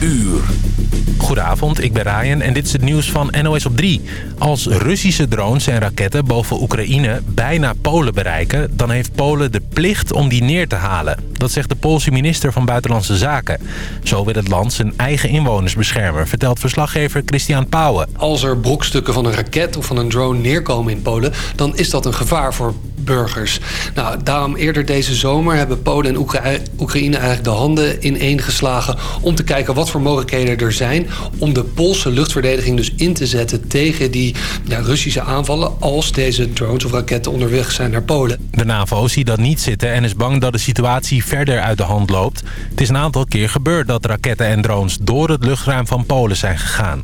uur. Goedenavond, ik ben Ryan en dit is het nieuws van NOS op 3. Als Russische drones en raketten boven Oekraïne bijna Polen bereiken... dan heeft Polen de plicht om die neer te halen. Dat zegt de Poolse minister van Buitenlandse Zaken. Zo wil het land zijn eigen inwoners beschermen... vertelt verslaggever Christian Pauwen. Als er brokstukken van een raket of van een drone neerkomen in Polen... dan is dat een gevaar voor burgers. Nou, daarom eerder deze zomer hebben Polen en Oekraïne eigenlijk de handen ineengeslagen... om te kijken wat voor mogelijkheden er zijn... om de Poolse luchtverdediging dus in te zetten tegen die ja, Russische aanvallen... als deze drones of raketten onderweg zijn naar Polen. De NAVO ziet dat niet zitten en is bang dat de situatie verder uit de hand loopt. Het is een aantal keer gebeurd dat raketten en drones door het luchtruim van Polen zijn gegaan.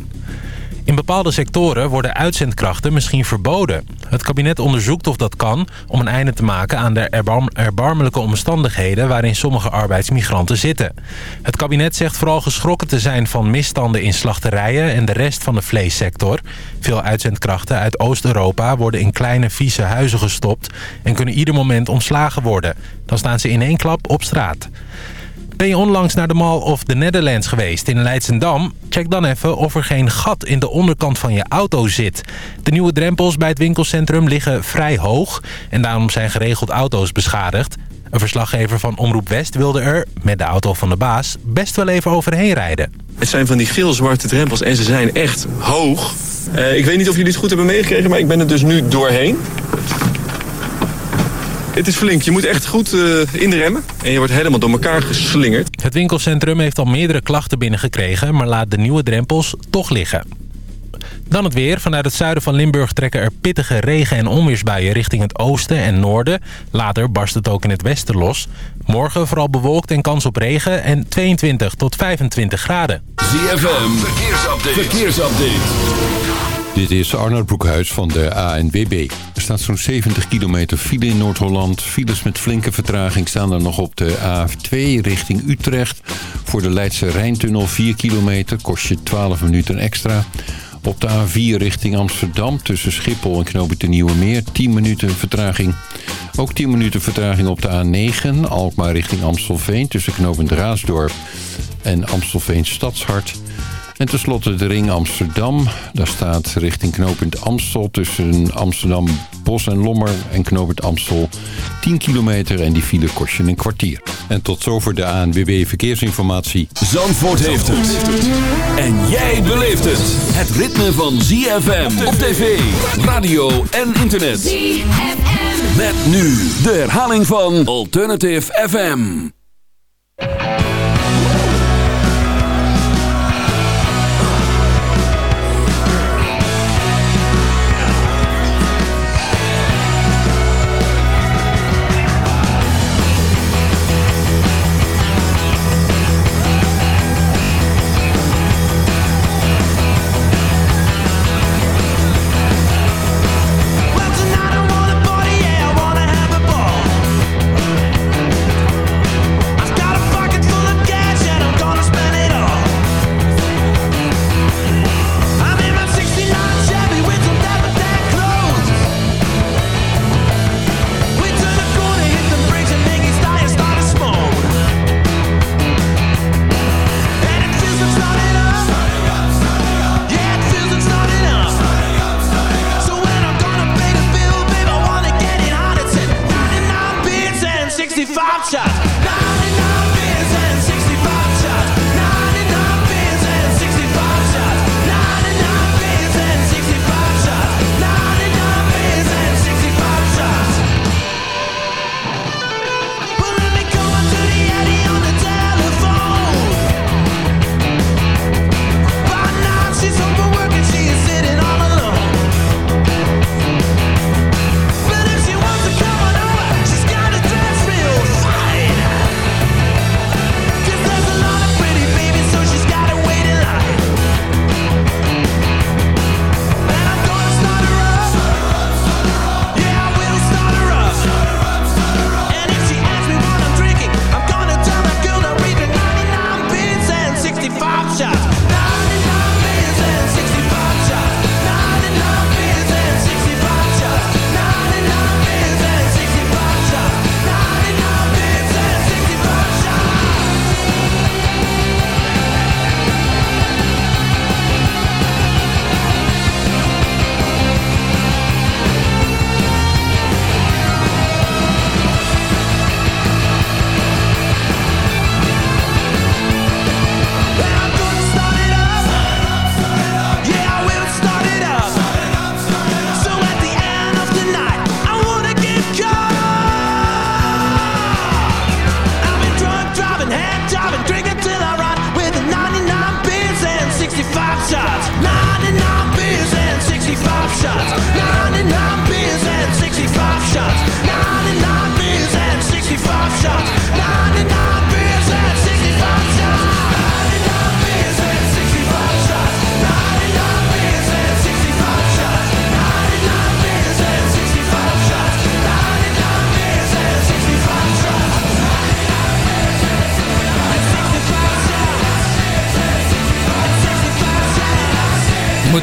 In bepaalde sectoren worden uitzendkrachten misschien verboden. Het kabinet onderzoekt of dat kan om een einde te maken aan de erbarmelijke omstandigheden waarin sommige arbeidsmigranten zitten. Het kabinet zegt vooral geschrokken te zijn van misstanden in slachterijen en de rest van de vleessector. Veel uitzendkrachten uit Oost-Europa worden in kleine vieze huizen gestopt en kunnen ieder moment ontslagen worden. Dan staan ze in één klap op straat. Ben je onlangs naar de Mall of the Netherlands geweest in Leidsendam? Check dan even of er geen gat in de onderkant van je auto zit. De nieuwe drempels bij het winkelcentrum liggen vrij hoog... en daarom zijn geregeld auto's beschadigd. Een verslaggever van Omroep West wilde er, met de auto van de baas... best wel even overheen rijden. Het zijn van die geel-zwarte drempels en ze zijn echt hoog. Uh, ik weet niet of jullie het goed hebben meegekregen, maar ik ben er dus nu doorheen. Het is flink. Je moet echt goed uh, inremmen. En je wordt helemaal door elkaar geslingerd. Het winkelcentrum heeft al meerdere klachten binnengekregen... maar laat de nieuwe drempels toch liggen. Dan het weer. Vanuit het zuiden van Limburg trekken er pittige regen- en onweersbuien richting het oosten en noorden. Later barst het ook in het westen los. Morgen vooral bewolkt en kans op regen en 22 tot 25 graden. ZFM, verkeersupdate. verkeersupdate. Dit is Arnold Broekhuis van de ANWB. Er staat zo'n 70 kilometer file in Noord-Holland. Files met flinke vertraging staan er nog op de A2 richting Utrecht. Voor de Leidse Rijntunnel 4 kilometer kost je 12 minuten extra. Op de A4 richting Amsterdam tussen Schiphol en Knoopend de Nieuwe Meer 10 minuten vertraging. Ook 10 minuten vertraging op de A9 Alkmaar richting Amstelveen tussen Knoopend Raasdorp en Amstelveen Stadshart. En tenslotte de ring Amsterdam. Daar staat richting knooppunt Amstel tussen Amsterdam Bos en Lommer en knooppunt Amstel 10 kilometer en die file kost je een kwartier. En tot zover de ANWB Verkeersinformatie. Zandvoort heeft het. En jij beleeft het. Het ritme van ZFM op tv, radio en internet. ZFM. Met nu de herhaling van Alternative FM.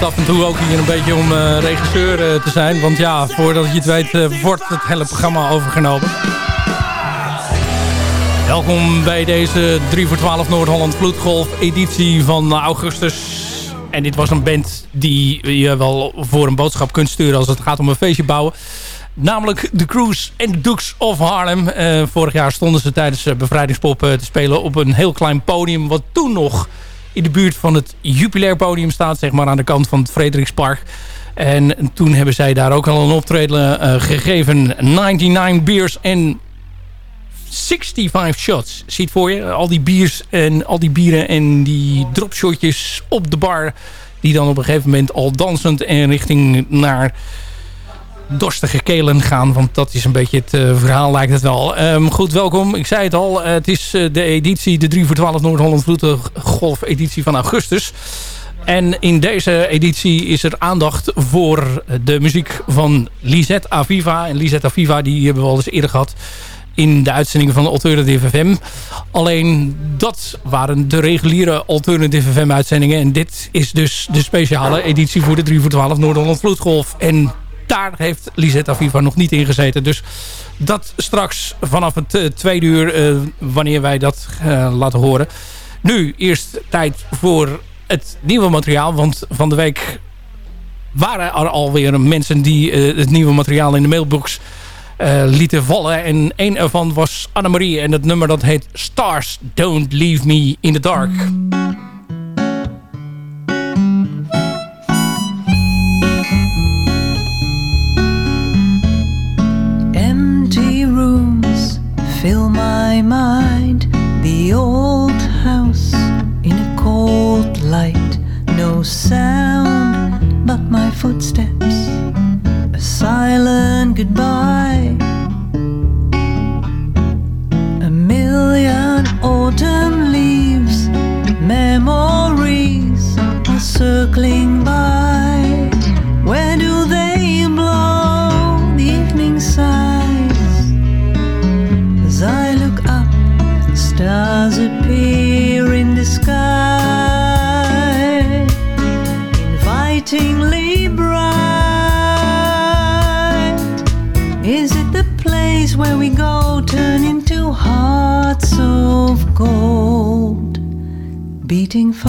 Af en toe ook hier een beetje om regisseur te zijn. Want ja, voordat je het weet wordt het hele programma overgenomen. Welkom bij deze 3 voor 12 Noord-Holland Vloedgolf editie van augustus. En dit was een band die je wel voor een boodschap kunt sturen als het gaat om een feestje bouwen. Namelijk de Cruise en de Dukes of Harlem. Vorig jaar stonden ze tijdens Bevrijdingspop te spelen op een heel klein podium. Wat toen nog in de buurt van het Jupilair podium staat. Zeg maar aan de kant van het Frederikspark. En toen hebben zij daar ook al een optreden gegeven. 99 beers en 65 shots. Ziet voor je, al die biers en al die bieren en die dropshotjes op de bar. Die dan op een gegeven moment al dansend en richting naar dorstige kelen gaan. Want dat is een beetje het uh, verhaal, lijkt het wel. Um, goed, welkom. Ik zei het al. Uh, het is uh, de editie, de 3 voor 12 Noord-Holland Vloedgolf editie van augustus. En in deze editie is er aandacht voor de muziek van Lisette Aviva. En Lisette Aviva die hebben we al eens eerder gehad in de uitzendingen van Alternative FM. Alleen dat waren de reguliere Alternative FM uitzendingen. En dit is dus de speciale editie voor de 3 voor 12 Noord-Holland Vloedgolf. En daar heeft Lisette Aviva nog niet in gezeten. Dus dat straks vanaf het uh, tweede uur, uh, wanneer wij dat uh, laten horen. Nu eerst tijd voor het nieuwe materiaal. Want van de week waren er alweer mensen die het nieuwe materiaal in de mailbox lieten vallen. En een ervan was Annemarie. En het nummer dat heet Stars Don't Leave Me in the Dark. My mind. The old house in a cold light, no sound but my footsteps, a silent goodbye. A million autumn leaves, memories are circling waiting for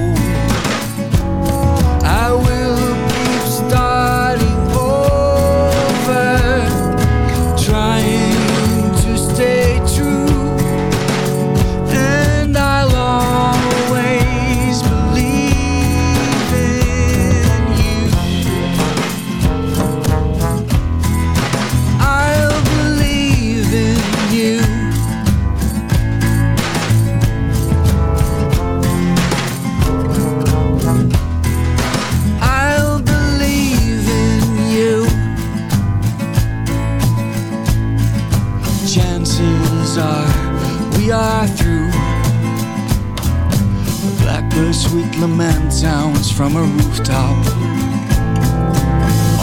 Lament sounds from a rooftop.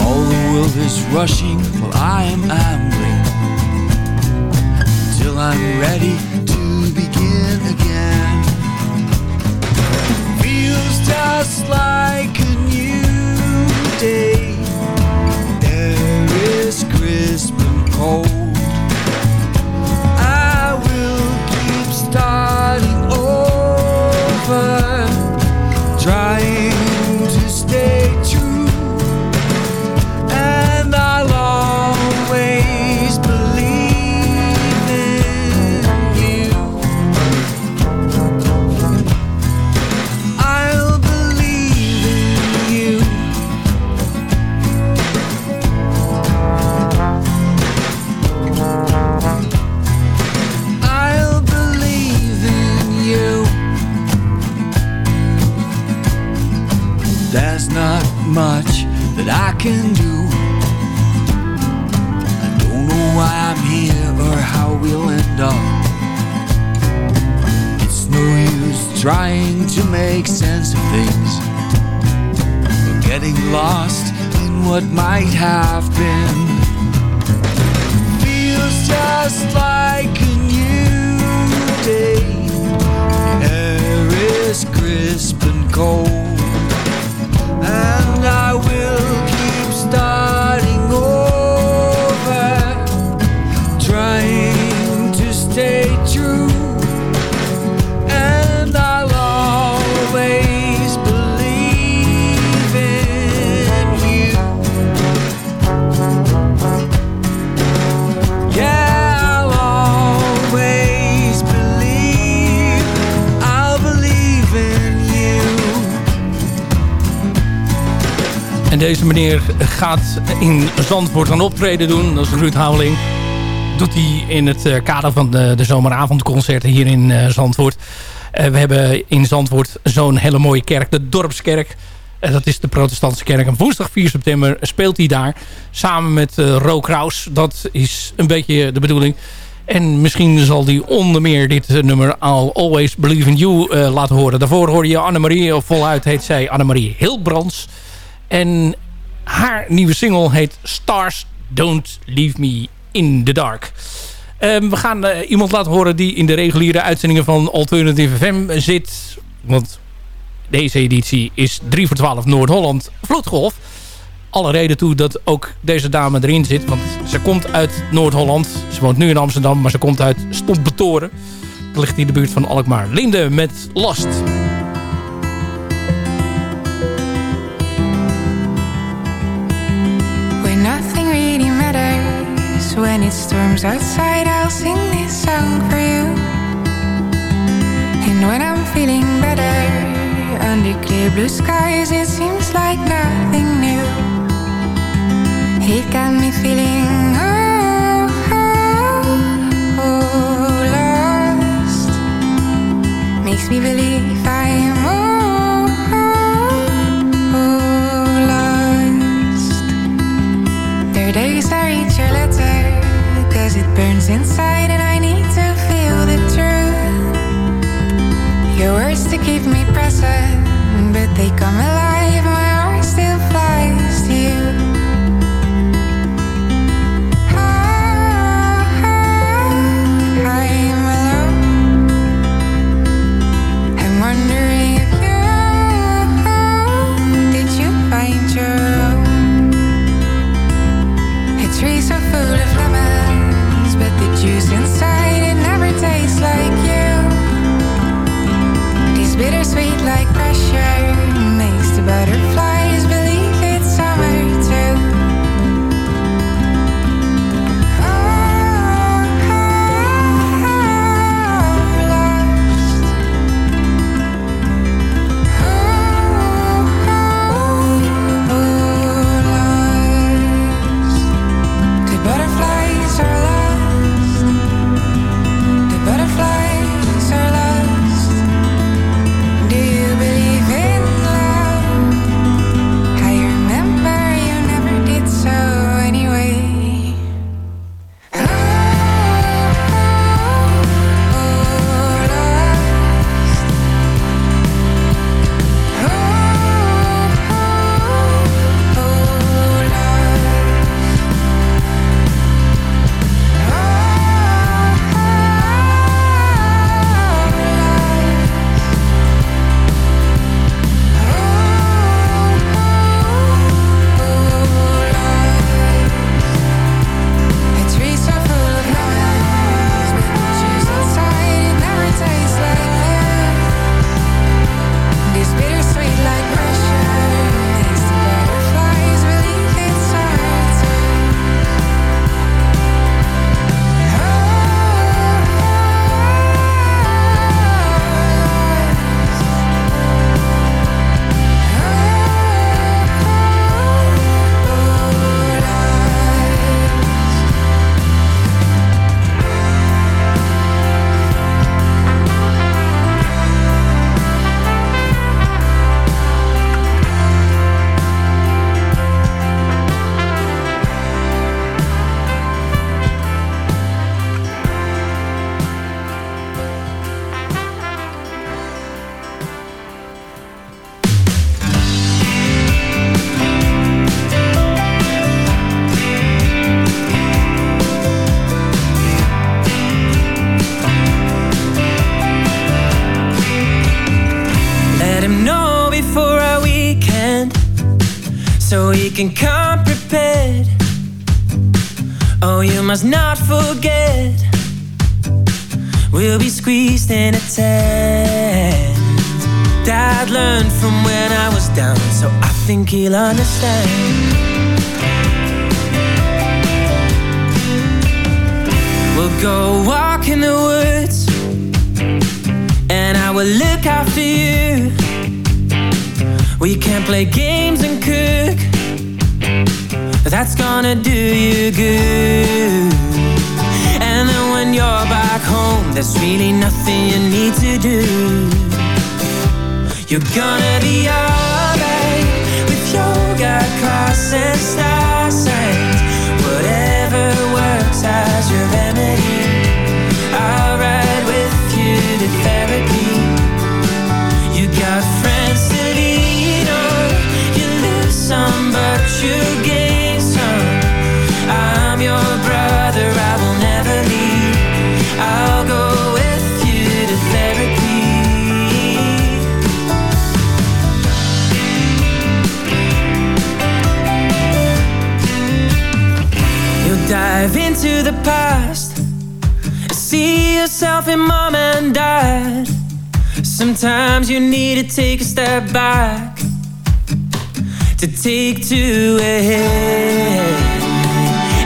All the world is rushing while I am ambling. Till I'm ready to begin again feels just like a new day. Air is crisp and cold. Trying in Zandvoort een optreden doen. Dat is Ruud Houweling. Doet hij in het eh, kader van de, de zomeravondconcerten hier in eh, Zandvoort. Eh, we hebben in Zandvoort zo'n hele mooie kerk. De Dorpskerk. Dat is de protestantse kerk. En woensdag 4 september speelt hij daar. Samen met Ro Kraus. Dat is een beetje de bedoeling. En misschien zal hij onder meer dit nummer I'll Always Believe in You laten horen. Daarvoor hoorde je Annemarie. Of voluit heet zij Annemarie Hilbrands. En haar nieuwe single heet Stars Don't Leave Me in the Dark. Um, we gaan uh, iemand laten horen die in de reguliere uitzendingen van Alternative FM zit. Want deze editie is 3 voor 12 Noord-Holland Vloedgolf. Alle reden toe dat ook deze dame erin zit. Want ze komt uit Noord-Holland. Ze woont nu in Amsterdam, maar ze komt uit Stompetoren. Dat ligt in de buurt van Alkmaar. Linde met Last. When it storms outside I'll sing this song for you. And when I'm feeling better Under clear blue skies It seems like nothing new. It got me feeling oh, oh, oh lost. Makes me believe I'm oh, Cause it burns inside and I need to feel the truth. Your words to keep me present But they come alive, can come prepared. Oh, you must not forget. We'll be squeezed in a tent. Dad learned from when I was down, so I think he'll understand. We'll go walk in the woods, and I will look after you. We can play games and cook. That's gonna do you good. And then when you're back home, there's really nothing you need to do. You're gonna be alright with yoga, cross and star signs. Whatever works as your remedy. I'll ride with you to therapy. You got friends to lean on. You lose some, but you gain into the past. See yourself in mom and dad. Sometimes you need to take a step back to take two ahead.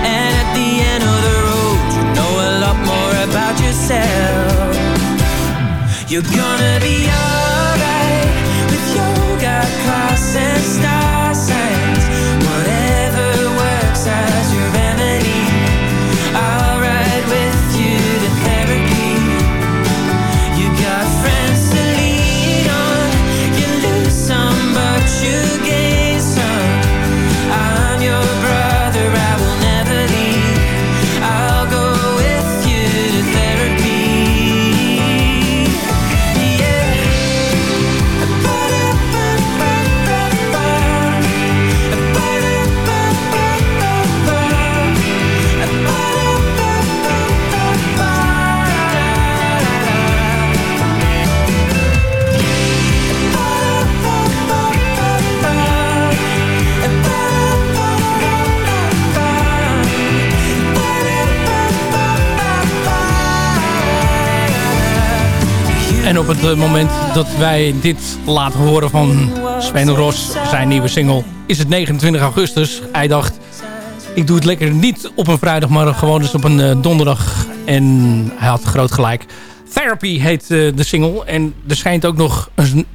And at the end of the road, you know a lot more about yourself. You're gonna be alright op het eh, moment dat wij dit laten horen van Sven Ros, zijn nieuwe single, is het 29 augustus. Hij dacht, ik doe het lekker niet op een vrijdag, maar gewoon dus op een eh, donderdag. En hij had groot gelijk. Therapy heet eh, de single. En er schijnt ook nog een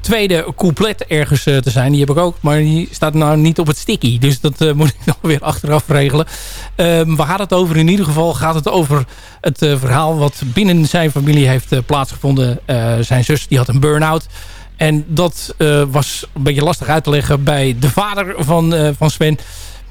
tweede couplet ergens eh, te zijn. Die heb ik ook, maar die staat nou niet op het sticky. Dus dat eh, moet ik nog weer achteraf regelen. Ehm, waar gaat het over? In ieder geval gaat het over het eh, verhaal wat binnen zijn familie heeft plaatsgevonden. Zijn zus die had een burn-out. En dat was een beetje lastig uit te leggen bij de vader van, van Sven.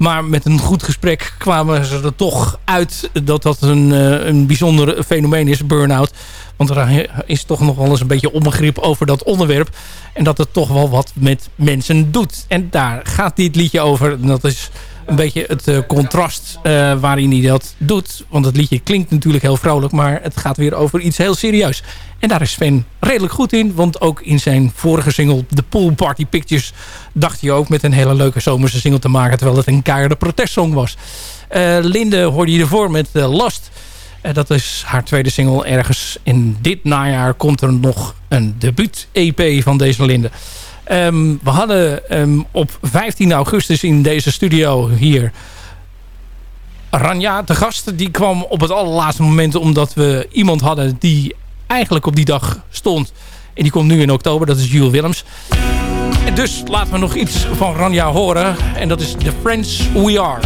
Maar met een goed gesprek kwamen ze er toch uit dat dat een, eh, een bijzonder fenomeen is, burn-out. Want er is toch nog wel eens een beetje onbegrip over dat onderwerp. En dat het toch wel wat met mensen doet. En daar gaat dit liedje over. En dat is een beetje het eh, contrast eh, waarin hij dat doet. Want het liedje klinkt natuurlijk heel vrolijk. Maar het gaat weer over iets heel serieus. En daar is Sven redelijk goed in. Want ook in zijn vorige single, The Pool Party Pictures... dacht hij ook met een hele leuke zomerse single te maken... terwijl het een keiharde protestsong was. Eh, Linde hoorde je ervoor met uh, Last. Uh, dat is haar tweede single. Ergens in dit najaar komt er nog een debuut-EP van deze Linde. Um, we hadden um, op 15 augustus in deze studio hier... Ranja, de gast, die kwam op het allerlaatste moment... omdat we iemand hadden die eigenlijk op die dag stond. En die komt nu in oktober, dat is Jules Willems. En dus laten we nog iets van Ranja horen. En dat is The Friends We Are.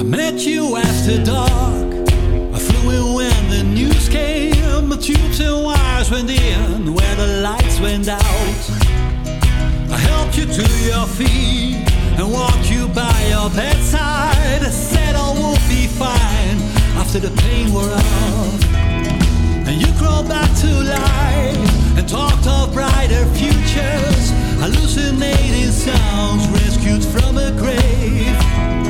I met you after dark. I flew in when the news came. The tubes and wires went in where the lights went out. I helped you to your feet and walked you by your bedside. I said all will be fine after the pain wore off. And you crawled back to life and talked of brighter futures. Hallucinating sounds rescued from a grave.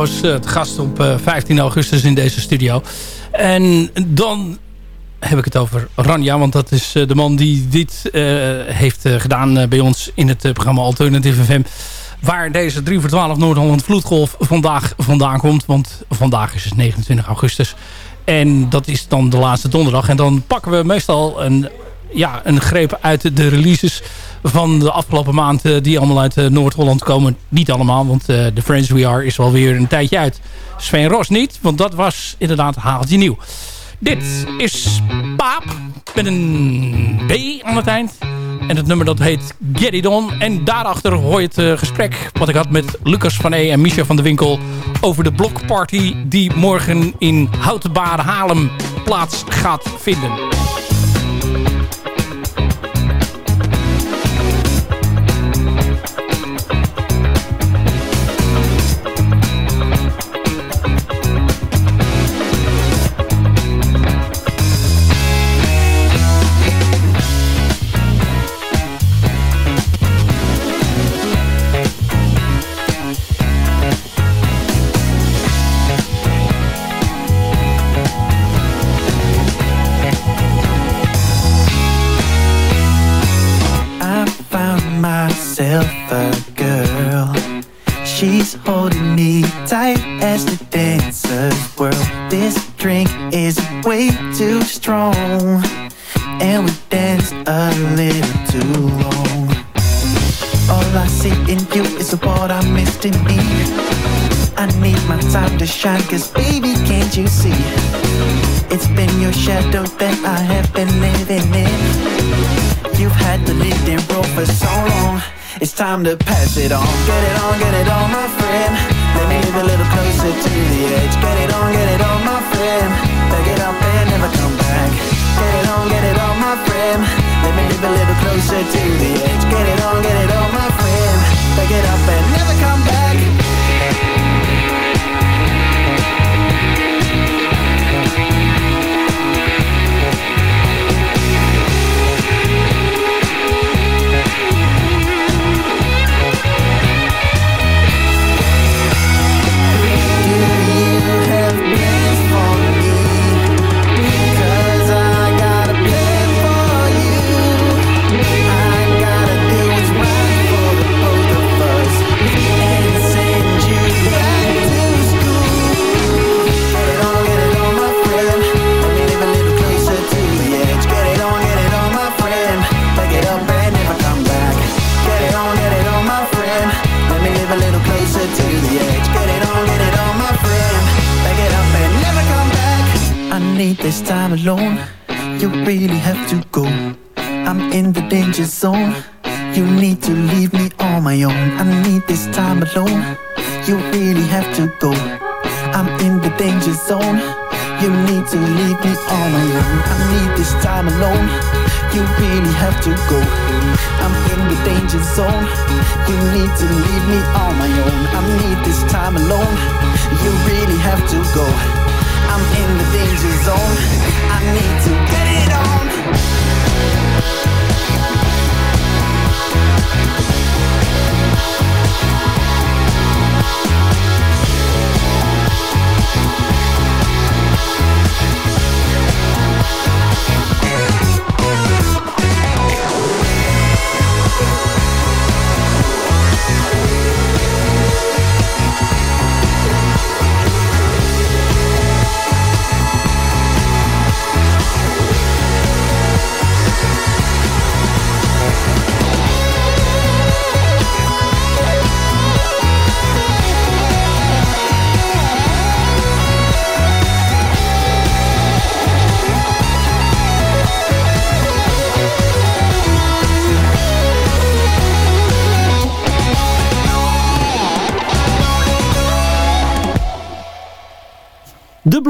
was eh, gast op eh, 15 augustus in deze studio. En dan heb ik het over Ranja, want dat is eh, de man die dit heeft gedaan bij ons in het programma Alternative FM. Waar deze 3 voor 12 Noord-Holland Vloedgolf vandaag vandaan komt. Want vandaag is het 29 augustus. En dat is dan de laatste donderdag. En dan pakken we meestal een, ja, een greep uit de releases van de afgelopen maand... Eh, die allemaal uit eh, Noord-Holland komen. Niet allemaal, want eh, de The Friends We Are is wel weer een tijdje uit. Sven Ros niet, want dat was inderdaad haaltje nieuw. Dit is Paap met een B aan het eind. En het nummer dat heet Get It On. En daarachter hoor je het gesprek wat ik had met Lucas van E en Micha van de Winkel... over de blokparty die morgen in Houtenbaar Haarlem plaats gaat vinden. This time alone. You really have to go. I'm in the danger zone. You need to leave me on my own. I need this time alone. You really have to go. I'm in the danger zone. You need to leave me on my own. I need this time alone. You really have to go. I'm in the danger zone. You need to leave me on my own. I need this time alone. You really have to go. I'm in the danger zone. I need to get it on.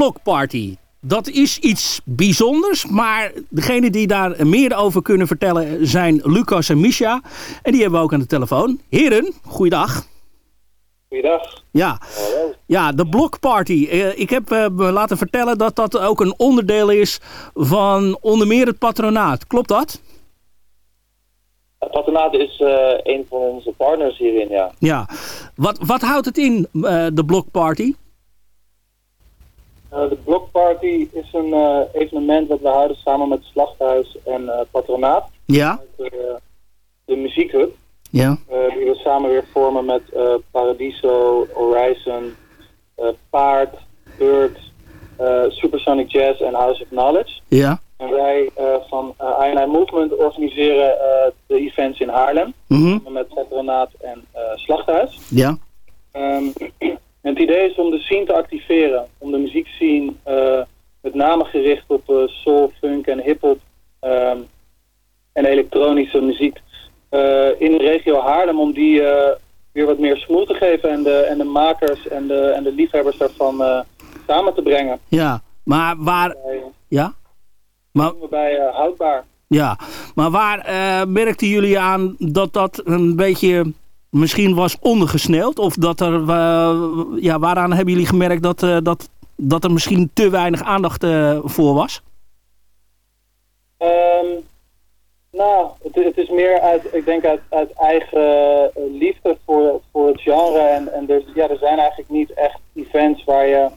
Blokparty. Dat is iets bijzonders, maar degene die daar meer over kunnen vertellen zijn Lucas en Misha. En die hebben we ook aan de telefoon. Heren, goeiedag. Goeiedag. Ja, ja de Blokparty. Eh, ik heb eh, me laten vertellen dat dat ook een onderdeel is van onder meer het patronaat. Klopt dat? Het patronaat is eh, een van onze partners hierin, ja. Ja. Wat, wat houdt het in, de Blokparty? Eh, de Blockparty is een eh, evenement dat we houden samen met Slachthuis en eh, Patronaat. Ja. De, de muziekhub. Ja. die we samen weer vormen met Paradiso, Horizon, Paard, Bird, Supersonic Jazz en House of Knowledge. Ja. En wij van uh, INI Movement organiseren de events in Haarlem. Mhm. Met Patronaat en eh, Slachthuis. Ja. Ehm, en het idee is om de scene te activeren. Om de muziekscene eh, met name gericht op eh, soul, funk en hip-hop ehm, en elektronische muziek eh, in de regio Haarlem. Om die weer wat meer smoel te geven en de, en de makers en de, en de liefhebbers daarvan samen te brengen. Ja, maar waar... Ja? Maar, Bij Houdbaar. ja, maar waar merkten jullie aan dat dat een beetje misschien was ondergesneeuwd? Of dat er... ja, waaraan hebben jullie gemerkt dat, eh, dat, dat er misschien te weinig aandacht eh, voor was? Ehm, nou, het, is meer uit, ik denk uit, uit eigen eh, liefde voor, voor het genre. En, en er, ja, er zijn eigenlijk niet echt events waar, je,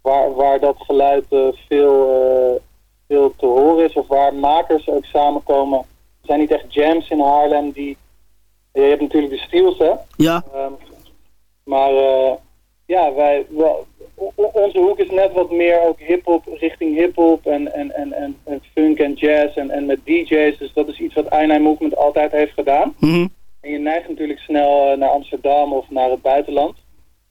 waar, waar dat geluid veel, veel te horen is. Of waar makers ook samenkomen. Er zijn niet echt jams in Haarlem die... Je hebt natuurlijk de Steels, hè? Ja. Ehm, maar eh, ja, wij, wel, onze hoek is net wat meer ook hip-hop richting hip-hop en, en, en, en, funk en jazz en, en met DJ's. Dus dat is iets wat I Movement altijd heeft gedaan. Mhm. En je neigt natuurlijk snel eh, naar Amsterdam of naar het buitenland.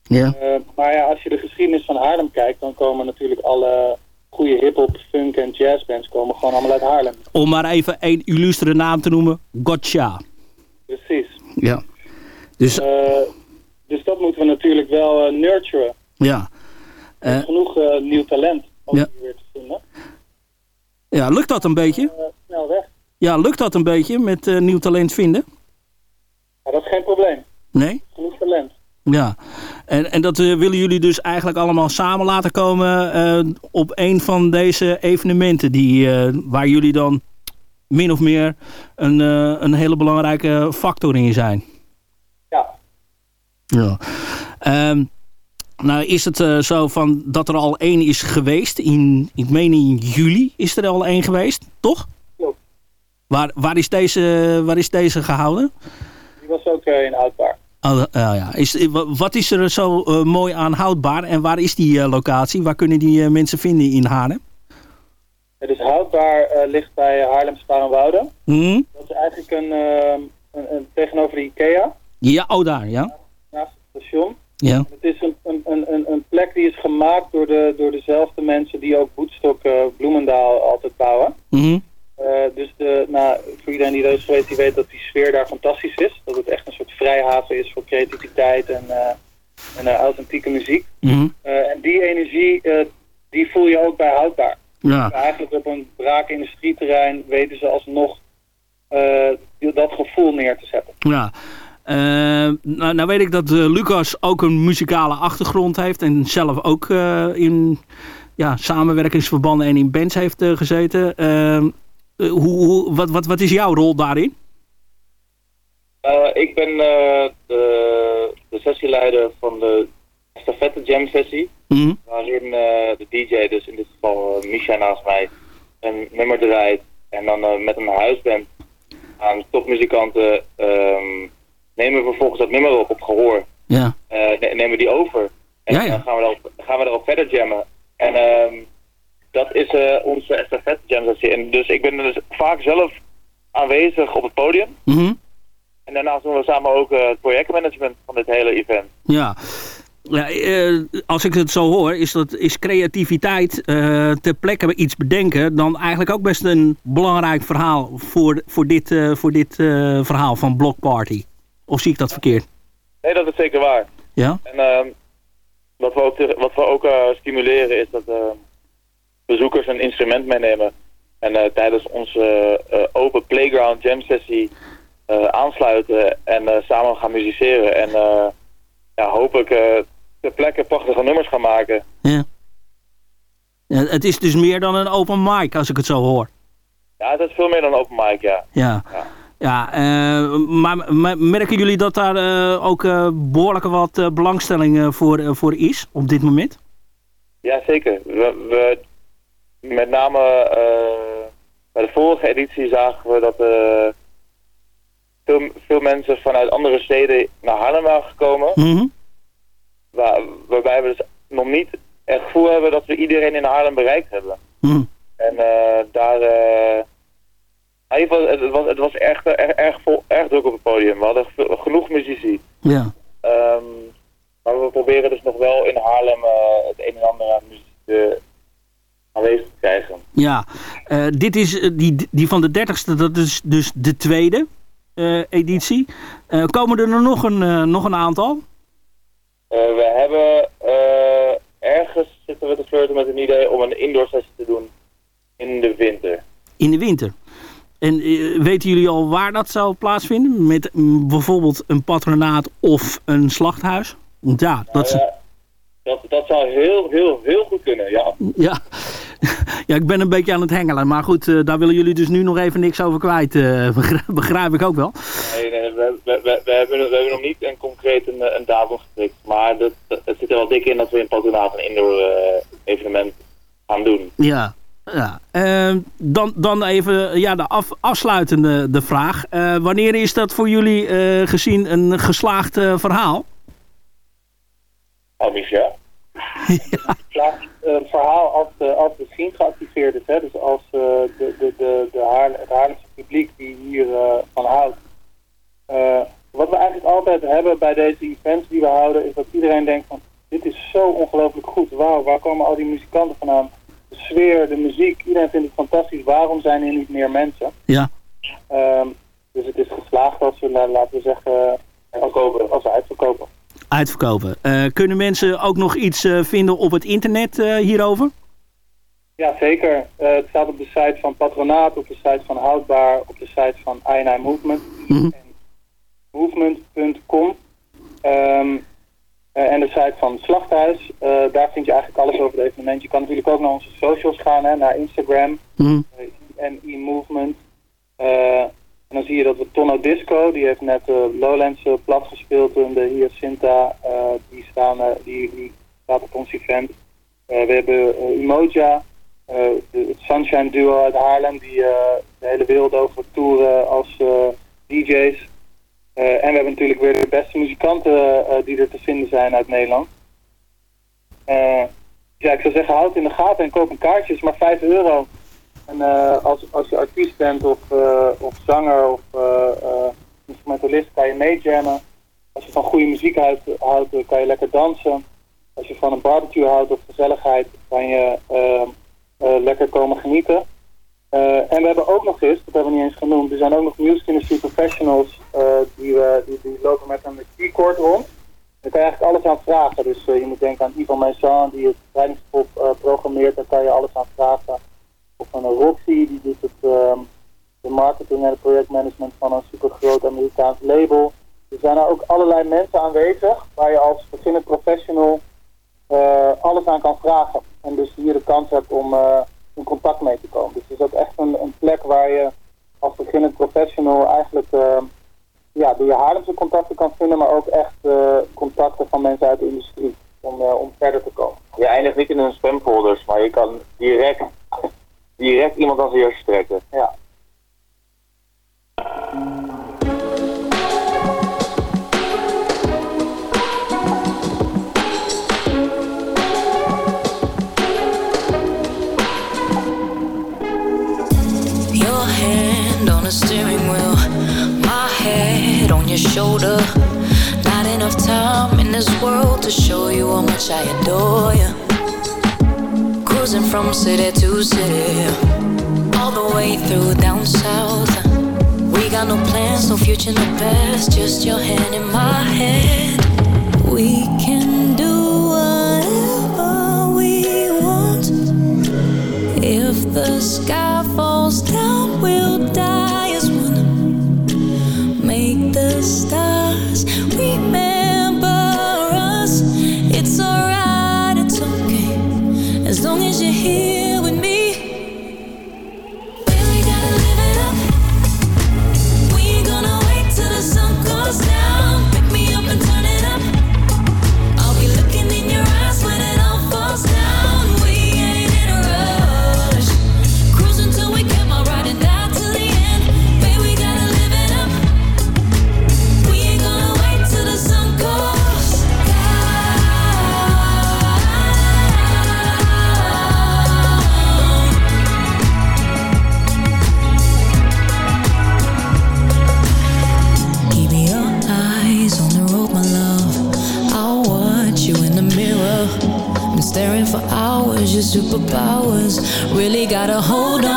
Ja. Eh, maar ja, als je de geschiedenis van Haarlem kijkt, dan komen natuurlijk alle goede hip-hop, funk en jazzbands komen gewoon allemaal uit Haarlem. Om maar even een illustere naam te noemen. Gotcha. Precies. Ja. Dus, Eh, dus dat moeten we natuurlijk wel eh, nurturen. ja. Er is Eh, genoeg nieuw talent om Ja. hier weer te vinden. ja, lukt dat een beetje? Snel weg. Ja, lukt dat een beetje met nieuw talent vinden? Maar dat is geen probleem. Nee? Genoeg talent. Ja. En, en dat willen jullie dus eigenlijk allemaal samen laten komen op een van deze evenementen die, waar jullie dan min of meer een, eh, een hele belangrijke factor in zijn. Ja. Ja. Ehm, nou is het eh, zo van dat er al één is geweest. In, ik meen in juli is er al één geweest, toch? Klopt. Waar, waar, is deze, waar is deze gehouden? Die was ook eh, in. Oh, uh, ja. is, wa- wat is er zo mooi aan houdbaar en waar is die locatie? Waar kunnen die mensen vinden in Haarlem? Het is houdbaar, eh, ligt bij Haarlem Sparenwoude. Hm? Dat is eigenlijk een, eh, een, een tegenover de Ikea, Ja, oh daar, ja. naast het station. Ja. Het is een, een, een, een- plek die is gemaakt door, de, door dezelfde mensen die ook Boetstok eh, Bloemendaal altijd bouwen. Mhm. Eh, dus de, nou, voor iedereen die er is geweest, die weet dat die sfeer daar fantastisch is. Dat het echt een soort vrijhaven is voor creativiteit en, en authentieke muziek. Mhm. En die energie, die voel je ook bij Houdbaar. Ja. Eigenlijk op een braak industrieterrein weten ze alsnog eh, dat gevoel neer te zetten. Ja. Eh, nou, nou weet ik dat eh, Lucas ook een muzikale achtergrond heeft en zelf ook in ja, samenwerkingsverbanden en in bands heeft gezeten. Eh, eh, hoe, hoe, wat, wat, wat is jouw rol daarin? Ik ben de, de sessieleider van de estafette jam sessie. Mhm. Waarin eh, de DJ, dus in dit geval uh, Misha naast mij, een nummer draait. En dan eh, met een huisband aan topmuzikanten ehm, nemen we vervolgens dat nummer op op gehoor. Ja. Eh, ne- nemen die over. En Ja, ja. dan gaan we, erop, gaan we erop verder jammen. En ehm, dat is eh, onze estafette jam sessie. En dus ik ben dus vaak zelf aanwezig op het podium. Mhm. En daarnaast doen we samen ook eh, het projectmanagement van dit hele event. Ja. Ja, eh, als ik het zo hoor, is, dat, is creativiteit eh, ter plekke iets bedenken dan eigenlijk ook best een belangrijk verhaal voor, voor dit, eh, voor dit verhaal van Block Party. Of zie ik dat verkeerd? Nee, dat is zeker waar. Ja? En ehm, wat we ook, wat we ook stimuleren is dat ehm, bezoekers een instrument meenemen. En tijdens onze open playground jam sessie aansluiten en samen gaan musiceren. En ja, hopelijk eh, ter plekke prachtige nummers gaan maken. Ja. ja. Het is dus meer dan een open mic als ik het zo hoor. Ja, het is veel meer dan open mic, ja. Ja. Ja, eh, maar, maar merken jullie dat daar eh, ook eh, behoorlijk wat belangstelling voor, voor is op dit moment? Ja, zeker. We, we, met name bij de vorige editie zagen we dat veel, veel mensen vanuit andere steden naar Haarlem waren gekomen. Mhm. Waar, waarbij we dus nog niet het gevoel hebben dat we iedereen in Haarlem bereikt hebben. Mhm. En eh, daar... eh, in ieder geval, het was, het was echt, erg, erg, vol, erg druk op het podium. We hadden ge- genoeg muzici. Ja. Ehm, maar we proberen dus nog wel in Haarlem eh, het een en ander aan muziek eh, aanwezig te krijgen. Ja, eh, dit is eh, die, die van de dertigste, dat is dus de tweede eh, editie. Eh, komen er nog een, eh, nog een aantal? Eh, we hebben eh, ergens zitten we te flirten met een idee om een indoor sessie te doen in de winter. In de winter. En eh, weten jullie al waar dat zou plaatsvinden? Met bijvoorbeeld een patronaat of een slachthuis? Want ja, dat. Nou ja, dat, dat zou heel, heel, heel goed kunnen, ja. Ja. ja, ik ben een beetje aan het hengelen. Maar goed, eh, daar willen jullie dus nu nog even niks over kwijt. eh, begrijp, ik ook wel. Nee, nee, we, we, we, we hebben, we hebben nog niet een concreet een, een datum geprikt. Maar dat, het zit er wel dik in dat we in patronaat een indoor eh, evenement gaan doen. Ja. ja. Eh, dan, dan even ja, de af, afsluitende de vraag. Eh, wanneer is dat voor jullie eh, gezien een geslaagd eh, verhaal? Oh, Misha? Ja, een verhaal als de, als de scene geactiveerd is. Hè? Dus als eh, de, de, de, de Haar, het Haarlemse publiek die hier eh, van houdt. Eh, wat we eigenlijk altijd hebben bij deze events die we houden, is dat iedereen denkt van dit is zo ongelooflijk goed. Wauw, waar komen al die muzikanten vandaan? De sfeer, de muziek, iedereen vindt het fantastisch. Waarom zijn er niet meer mensen? Ja. Ehm, dus het is geslaagd als we, la- laten we zeggen, als, als we uitverkopen. Uitverkopen. Eh, kunnen mensen ook nog iets eh, vinden op het internet eh, hierover? Ja, zeker. Het staat op de site van Patronaat, op de site van Houdbaar, op de site van INI Movement. Movement.com. Ehm, eh, en de site van Slachthuis. Daar vind je eigenlijk alles over het evenement. Je kan natuurlijk ook naar onze socials gaan, hè, naar Instagram. en e-movement. Eh, en dan zie je dat we Tono Disco, die heeft net eh, Lowlands eh, plat gespeeld in de Hyacinta, eh die, staan, die, die staat op ons event. We hebben Umoja, de- het Sunshine Duo uit Haarlem, die de hele wereld over toeren als DJ's. En we hebben natuurlijk weer de beste muzikanten die er te vinden zijn uit Nederland. Ja, ik zou zeggen, houd in de gaten en koop een kaartje. Is maar 5 euro. En eh, als, als je artiest bent of, eh, of zanger of eh, instrumentalist kan je meejammen. Als je van goede muziek houdt, kan je lekker dansen. Als je van een barbecue houdt of gezelligheid, kan je eh, eh, lekker komen genieten. En we hebben ook nog eens, dat hebben we niet eens genoemd, er zijn ook nog music industry professionals die, die, die lopen met een keycord rond. Daar kan je eigenlijk alles aan vragen. Dus je moet denken aan Ivan Maison die het trainingspop programmeert, daar kan je alles aan vragen. Of een Roxy, die doet het, ehm, de marketing en het projectmanagement van een supergroot Amerikaans label. Er zijn er ook allerlei mensen aanwezig waar je als beginnend professional eh, alles aan kan vragen. En dus hier de kans hebt om eh, in contact mee te komen. Dus het is ook echt een, een plek waar je als beginnend professional eigenlijk eh, ja, door je Haarlemse contacten kan vinden, maar ook echt eh, contacten van mensen uit de industrie om, om verder te komen. Je eindigt niet in een spamfolders, maar je kan direct, direct iemand als eerste trekken. Ja. Your hand on the steering wheel, my head on your shoulder. Not enough time in this world to show you how much I adore you. Cruising from city to city, all the way through down south. We got no plans, no future, no past, just your hand in my hand. We can do whatever we want. If the sky superpowers. Really got a hold on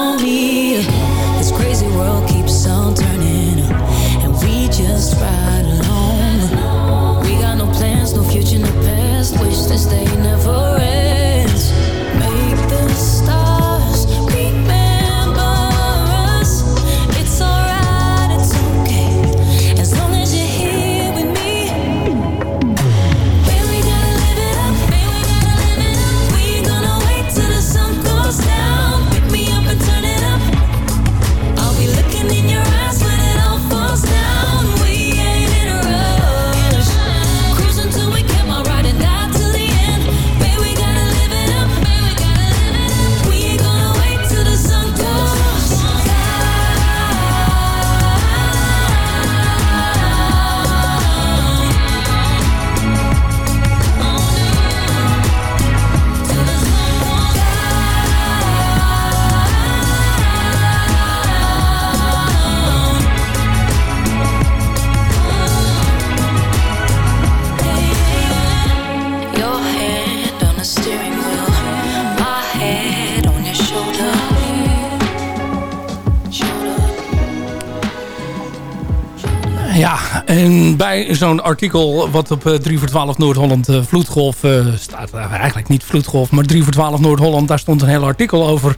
zo'n artikel wat op 3 voor 12 Noord-Holland uh, Vloedgolf uh, staat... eigenlijk niet Vloedgolf, maar 3 voor 12 Noord-Holland... daar stond een heel artikel over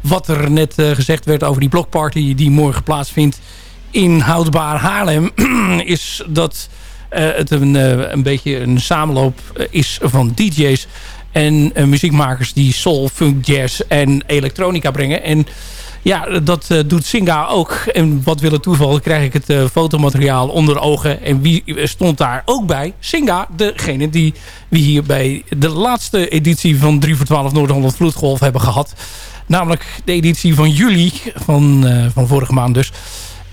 wat er net gezegd werd... over die blokparty die morgen plaatsvindt in Houdbaar Haarlem... is dat het een, een beetje een samenloop is van DJ's... en muziekmakers die soul, funk, jazz en elektronica brengen... En ja, dat uh, doet Singa ook. En wat wil het toeval, krijg ik het uh, fotomateriaal onder ogen. En wie stond daar ook bij? Singa, degene die we hier bij de laatste editie van 3 voor 12 Noord-Holland Vloedgolf hebben gehad. Namelijk de editie van juli, van, uh, van vorige maand dus.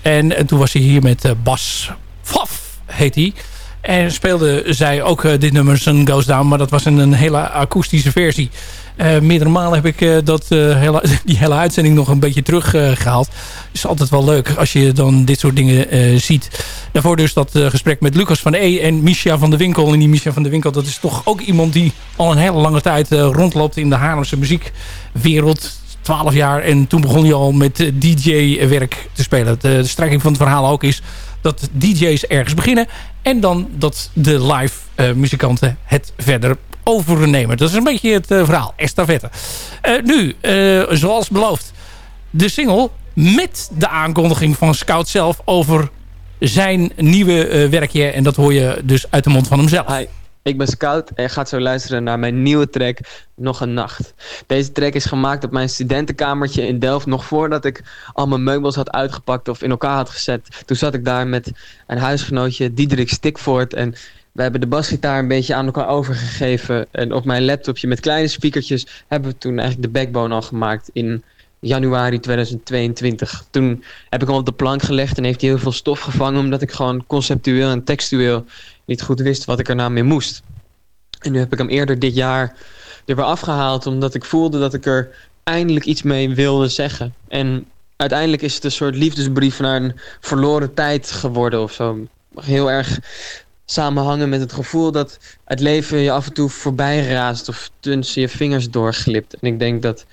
En, en, toen was hij hier met Bas Faf, heet hij. En speelde zij ook dit nummer, Sun Goes Down. Maar dat was in een hele akoestische versie. Uh, meerdere malen heb ik uh, dat, uh, hele, die hele uitzending nog een beetje teruggehaald. Is altijd wel leuk als je dan dit soort dingen ziet. Daarvoor dus dat gesprek met Lucas van E. en Misha van de Winkel. En die Misha van de Winkel, dat is toch ook iemand die al een hele lange tijd rondloopt in de Haarlemse muziekwereld. 12 jaar en toen begon hij al met DJ-werk te spelen. De, de strekking van het verhaal ook is dat DJ's ergens beginnen en dan dat de live muzikanten het verder overnemen. Dat is een beetje het uh, verhaal. Estafette. Uh, nu, uh, zoals beloofd, de single met de aankondiging van Scout zelf over zijn nieuwe werkje. En dat hoor je dus uit de mond van hemzelf. Hi. Ik ben Scout en gaat zo luisteren naar mijn nieuwe track Nog een Nacht. Deze track is gemaakt op mijn studentenkamertje in Delft. Nog voordat ik al mijn meubels had uitgepakt of in elkaar had gezet. Toen zat ik daar met een huisgenootje, Diederik Stikvoort. En we hebben de basgitaar een beetje aan elkaar overgegeven. En op mijn laptopje met kleine speakertjes hebben we toen eigenlijk de backbone al gemaakt in januari 2022. Toen heb ik hem op de plank gelegd en heeft hij heel veel stof gevangen... omdat ik gewoon conceptueel en textueel niet goed wist wat ik er nou mee moest. En nu heb ik hem eerder dit jaar er weer afgehaald... omdat ik voelde dat ik er eindelijk iets mee wilde zeggen. En uiteindelijk is het een soort liefdesbrief naar een verloren tijd geworden of zo. Heel erg samenhangen met het gevoel dat het leven je af en toe voorbij raast of tussen je vingers doorglipt. En ik denk dat,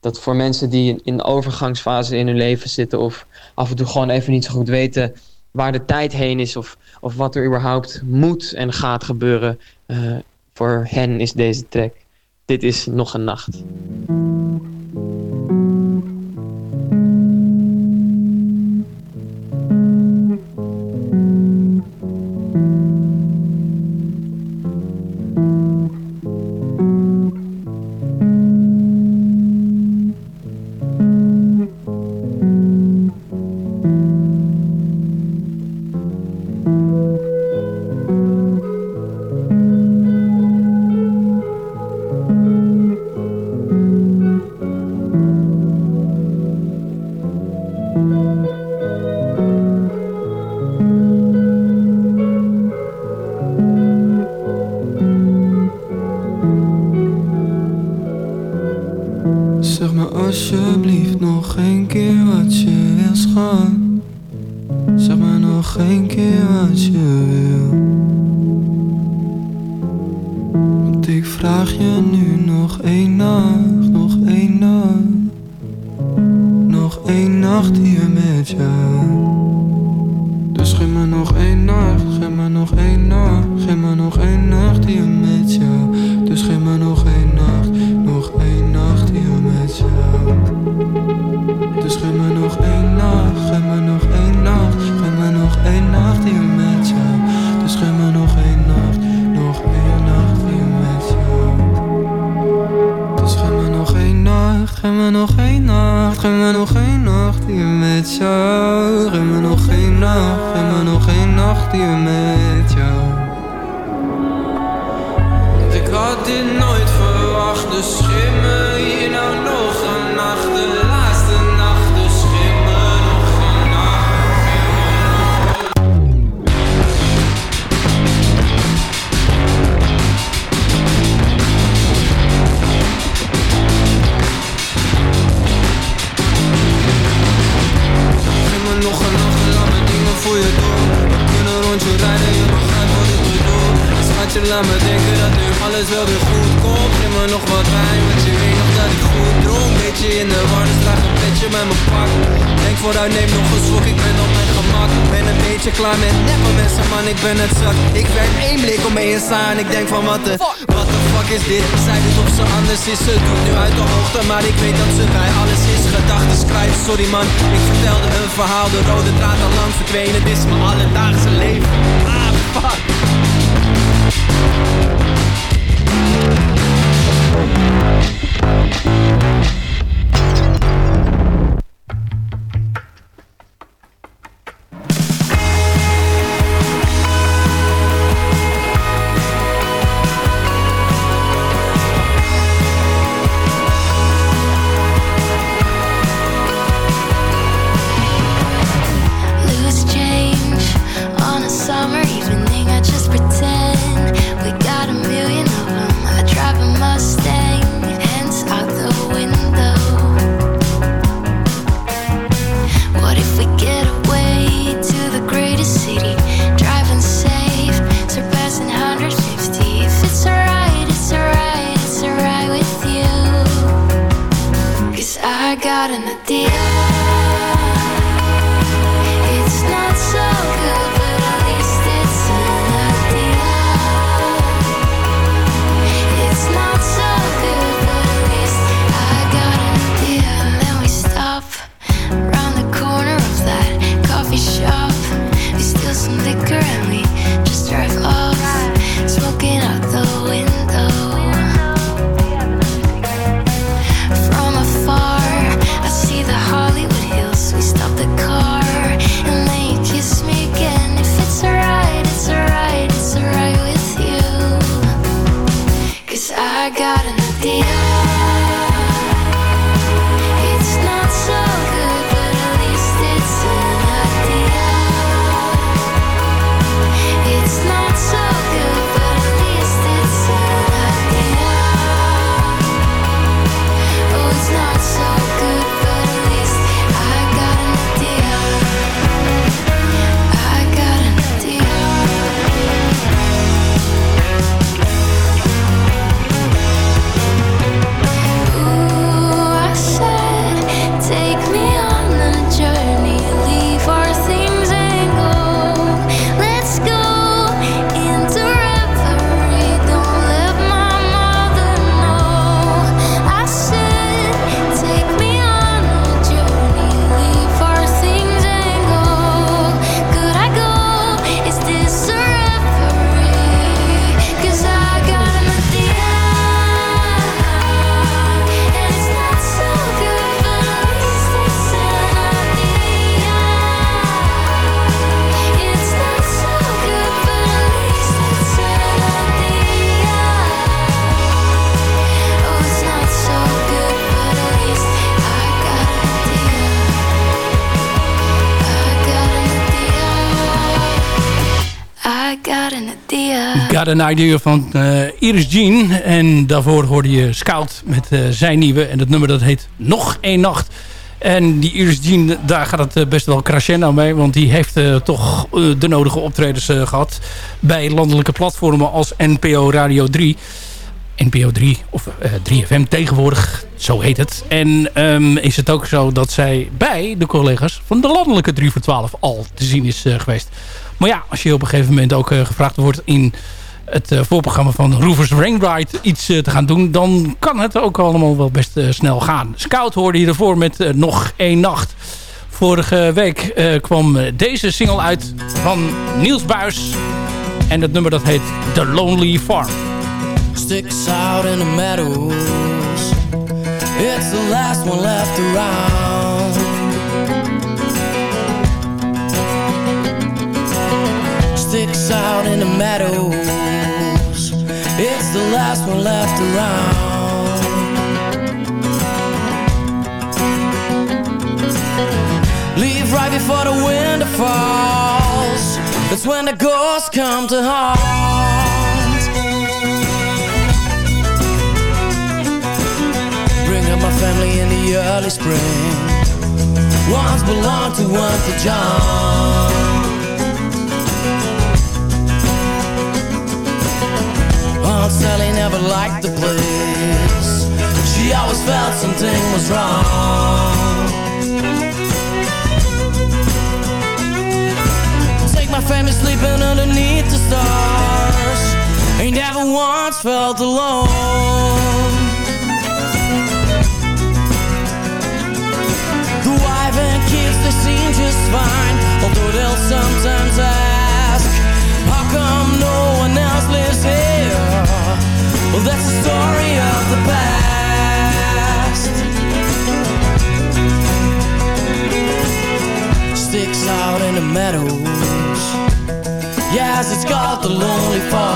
dat voor mensen die in de overgangsfase in hun leven zitten of af en toe gewoon even niet zo goed weten waar de tijd heen is of, of wat er überhaupt moet en gaat gebeuren, uh, voor hen is deze track. Dit is nog een nacht. Laat me denken dat nu alles wel weer goed komt. Geef me nog wat wijn, want je weet nog dat ik goed dronk Beetje in de war, dus draag een petje bij mijn pak. Denk vooruit, neem nog een slok, ik ben op mijn gemak. Ben een beetje klaar met neppe mensen, man, ik ben het zat. Ik werk één blik om mee te staan, ik denk van wat de Wat de fuck is dit? Zij doet op ze anders is, ze doet nu uit de hoogte Maar ik weet dat ze bij alles is, gedachten schrijft Sorry man, ik vertelde hun verhaal, de rode draad al lang verdwenen Dit is mijn alledaagse leven, ah fuck Thank you. An Idea van eh, Iris Jean. En daarvoor hoorde je Scout met eh, zijn nieuwe. En dat nummer dat heet Nog één Nacht. En die Iris Jean, daar gaat het eh, best wel crescendo mee. Want die heeft toch de nodige optredens eh, gehad. Bij landelijke platformen als NPO Radio 3. NPO 3 of eh, 3FM tegenwoordig, zo heet het. En ehm, is het ook zo dat zij bij de collega's van de landelijke 3 voor 12 al te zien is geweest. Maar ja, als je op een gegeven moment ook gevraagd wordt in het eh, voorprogramma van Roovers Rainride iets eh, te gaan doen... dan kan het ook allemaal wel best eh, snel gaan. Scout hoorde je ervoor met Nog één Nacht. Vorige week kwam deze single uit van Niels Buis. En het nummer dat heet The Lonely Farm. Sticks out in the meadows. It's the last one left around. Sticks out in the meadows. The last one left around. Leave right before the winter falls. That's when the ghosts come to haunt. Bring up my family in the early spring. Once belonged to Uncle John. Aunt Sally never liked the place She always felt something was wrong. Take my family sleeping underneath the stars. Ain't ever once felt alone. The wife and kids, they seem just fine. Although they'll sometimes act it's called the Lonely Farm.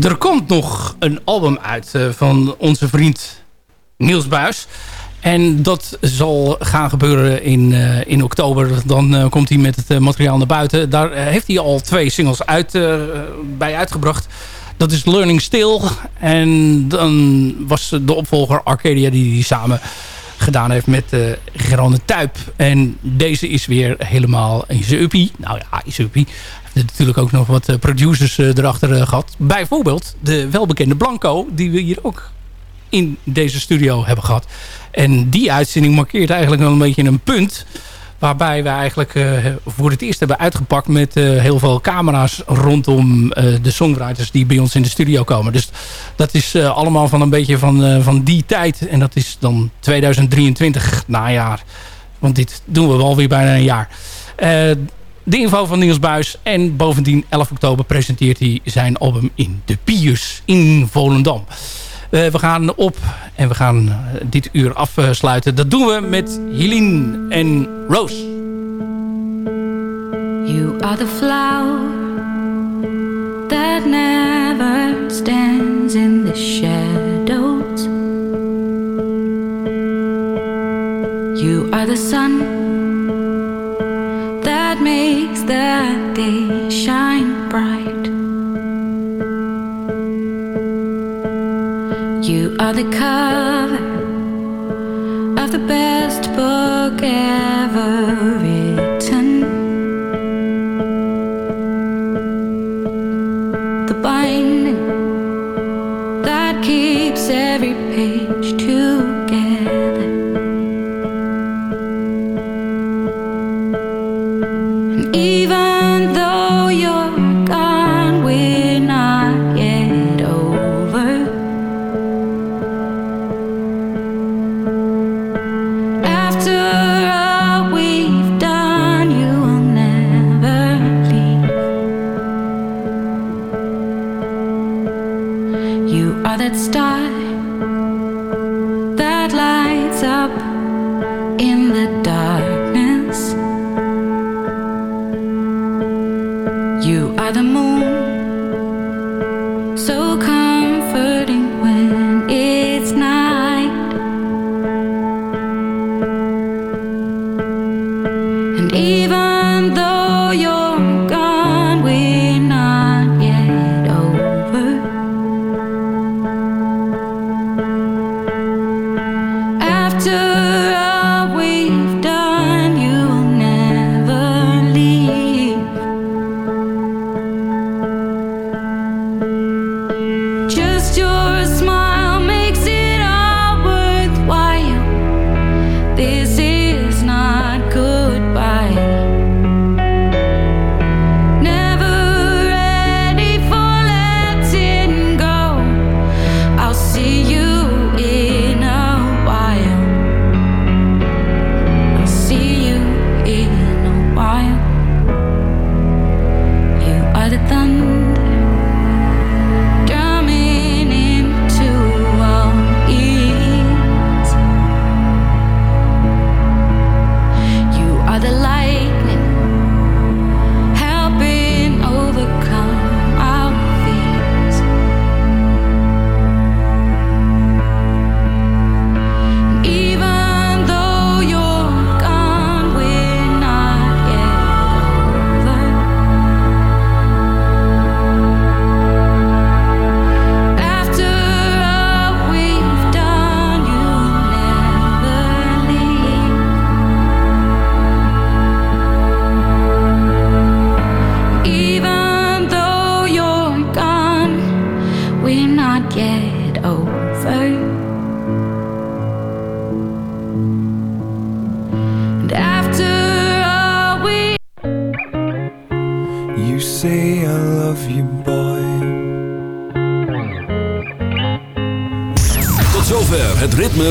Er komt nog een album uit eh, van onze vriend Niels Buis. En dat zal gaan gebeuren in, eh, in oktober. Dan eh, komt hij met het materiaal naar buiten. Daar heeft hij al twee singles uit, bij uitgebracht. Dat is Learning Still. En dan was de opvolger Arcadia die hij samen gedaan heeft met uh, Geronde Tuip. En deze is weer helemaal in zijn uppie. Nou ja, in zijn uppie. Natuurlijk ook nog wat producers erachter gehad. Bijvoorbeeld de welbekende Blanco, die we hier ook in deze studio hebben gehad. En die uitzending markeert eigenlijk wel een beetje een punt... waarbij we eigenlijk voor het eerst hebben uitgepakt... met heel veel camera's rondom de songwriters die bij ons in de studio komen. Dus dat is allemaal van een beetje van, van die tijd. En dat is dan 2023 najaar. Want dit doen we wel weer bijna een jaar. De info van Niels Buis. En bovendien 11 oktober presenteert hij zijn album in de Pius in Volendam. Uh, we gaan op en we gaan uh, dit uur afsluiten. Dat doen we met Helene en Rose. You are the flower that never stands in the shadows. Makes the day shine bright. You are the cover of the best book ever